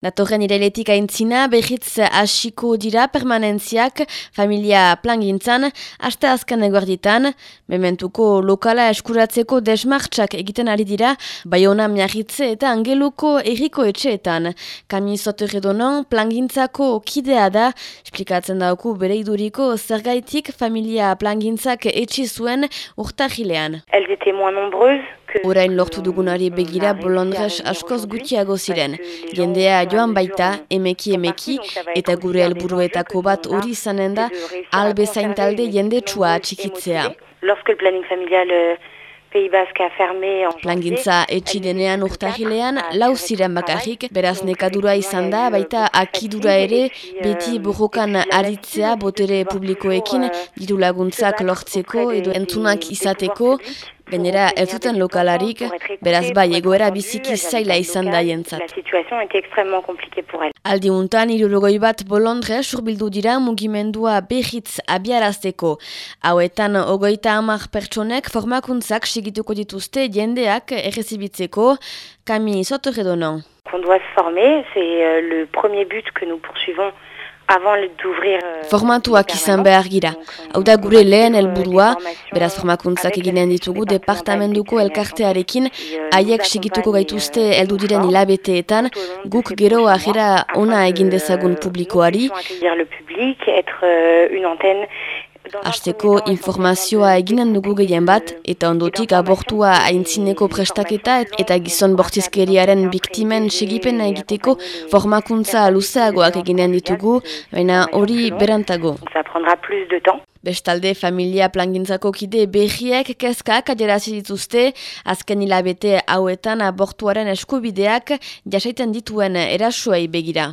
Datorren irailetik aintzina, behitz hasiko dira permanentziak familia plangintzan, aste azken eguerditan, mementuko lokala eskuratzeko desmartxak egiten ari dira, baiona miarritze eta angeluko erriko etxeetan. Kami soterredonon plangintzako kidea da, esplikatzen dauku bere iduriko zergaitik familia plangintzak etxi zuen urtahilean. Elles étaient moins nombreuses, Orain lortu dugunari begira bolondres askoz gutxiago ziren. Jendea joan baita, emeki emeki, eta gure helburuetako bat hori izanen da, albezain talde jende txua atxikitzea. Lorsque le planning familial euh, Pays Basque a fermé en Plangintza etxi denean urtahilean, lau ziren bakarrik, beraz nekadura izan da, baita akidura ere, beti borrokan aritzea botere publikoekin, diru laguntzak lortzeko edo entzunak izateko, Gainera, ez zuten lokalarik, beraz bai egoera biziki zaila izan da jentzat. situation était extrêmement compliquée pour elles. Aldi untan, irurogoi bat bolondre surbildu dira mugimendua behitz abiarazteko. Hauetan, ogoita hamar pertsonek formakuntzak segituko dituzte jendeak errezibitzeko, kami sotorredonon. On doit se former, c'est euh, le premier but que nous poursuivons Formatuak izan behar gira. Hau da gure lehen helburua, beraz formakuntzak eginen ditugu departamentuko elkartearekin, haiek segituko gaituzte heldu diren hilabeteetan, guk gero ajera ona egin dezagun publikoari, temps, informazioa eginen dugu gehien bat, eta ondotik abortua aintzineko prestaketa eta gizon bortizkeriaren biktimen segipena egiteko formakuntza luzeagoak eginen ditugu, baina hori berantago. Bestalde, familia plangintzako kide berriek kezkak adierazi dituzte, azken hilabete hauetan abortuaren eskubideak jasaiten dituen erasuei begira.